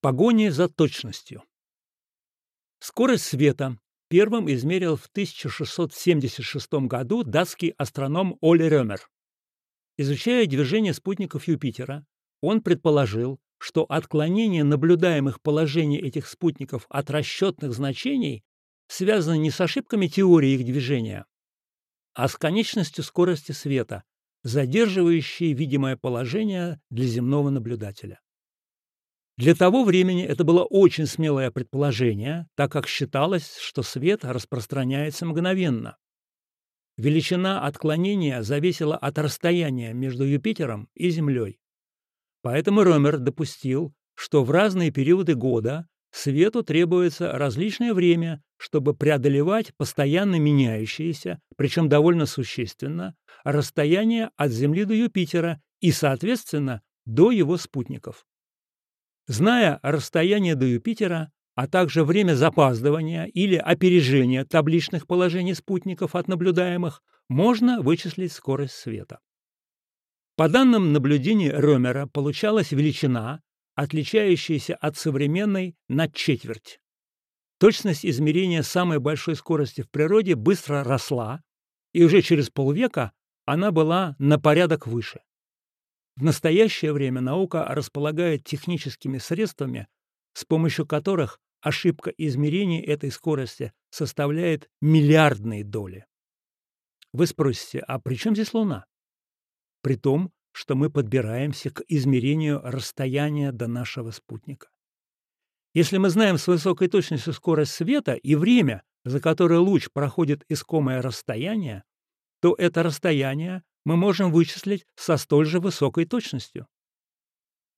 Погоне за точностью. Скорость света первым измерил в 1676 году датский астроном Оли Рёмер. Изучая движение спутников Юпитера, он предположил, что отклонение наблюдаемых положений этих спутников от расчетных значений связано не с ошибками теории их движения, а с конечностью скорости света, задерживающей видимое положение для земного наблюдателя. Для того времени это было очень смелое предположение, так как считалось, что свет распространяется мгновенно. Величина отклонения зависела от расстояния между Юпитером и Землей. Поэтому Ромер допустил, что в разные периоды года свету требуется различное время, чтобы преодолевать постоянно меняющиеся, причем довольно существенно, расстояние от Земли до Юпитера и, соответственно, до его спутников. Зная расстояние до Юпитера, а также время запаздывания или опережения табличных положений спутников от наблюдаемых, можно вычислить скорость света. По данным наблюдений Ромера получалась величина, отличающаяся от современной на четверть. Точность измерения самой большой скорости в природе быстро росла, и уже через полвека она была на порядок выше. В настоящее время наука располагает техническими средствами, с помощью которых ошибка измерения этой скорости составляет миллиардные доли. Вы спросите, а при чем здесь Луна? При том, что мы подбираемся к измерению расстояния до нашего спутника. Если мы знаем с высокой точностью скорость света и время, за которое луч проходит искомое расстояние, то это расстояние мы можем вычислить со столь же высокой точностью.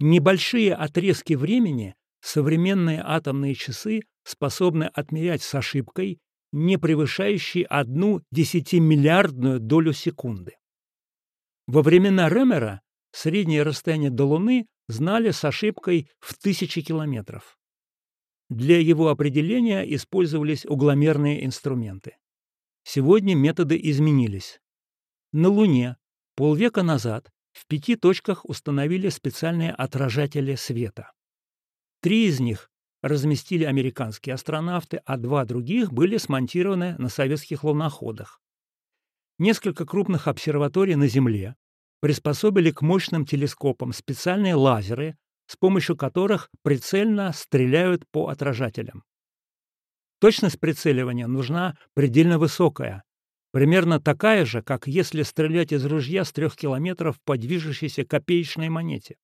Небольшие отрезки времени современные атомные часы способны отмерять с ошибкой, не превышающей одну десятимиллиардную долю секунды. Во времена Ремера среднее расстояние до Луны знали с ошибкой в тысячи километров. Для его определения использовались угломерные инструменты. Сегодня методы изменились. На Луне полвека назад в пяти точках установили специальные отражатели света. Три из них разместили американские астронавты, а два других были смонтированы на советских луноходах. Несколько крупных обсерваторий на Земле приспособили к мощным телескопам специальные лазеры, с помощью которых прицельно стреляют по отражателям. Точность прицеливания нужна предельно высокая, Примерно такая же, как если стрелять из ружья с трех километров по движущейся копеечной монете.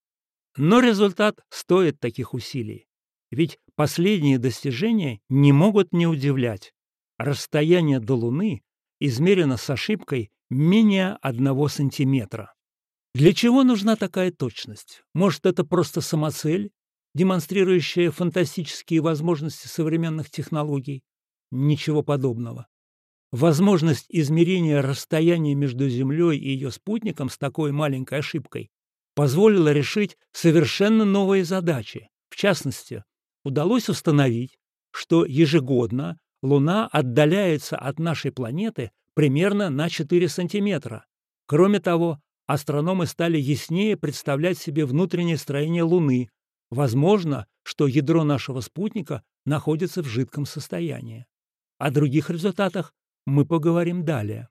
Но результат стоит таких усилий. Ведь последние достижения не могут не удивлять. Расстояние до Луны измерено с ошибкой менее одного сантиметра. Для чего нужна такая точность? Может, это просто самоцель, демонстрирующая фантастические возможности современных технологий? Ничего подобного. Возможность измерения расстояния между Землей и ее спутником с такой маленькой ошибкой позволила решить совершенно новые задачи. В частности, удалось установить, что ежегодно Луна отдаляется от нашей планеты примерно на 4 сантиметра. Кроме того, астрономы стали яснее представлять себе внутреннее строение Луны. Возможно, что ядро нашего спутника находится в жидком состоянии. О других результатах мы поговорим далее.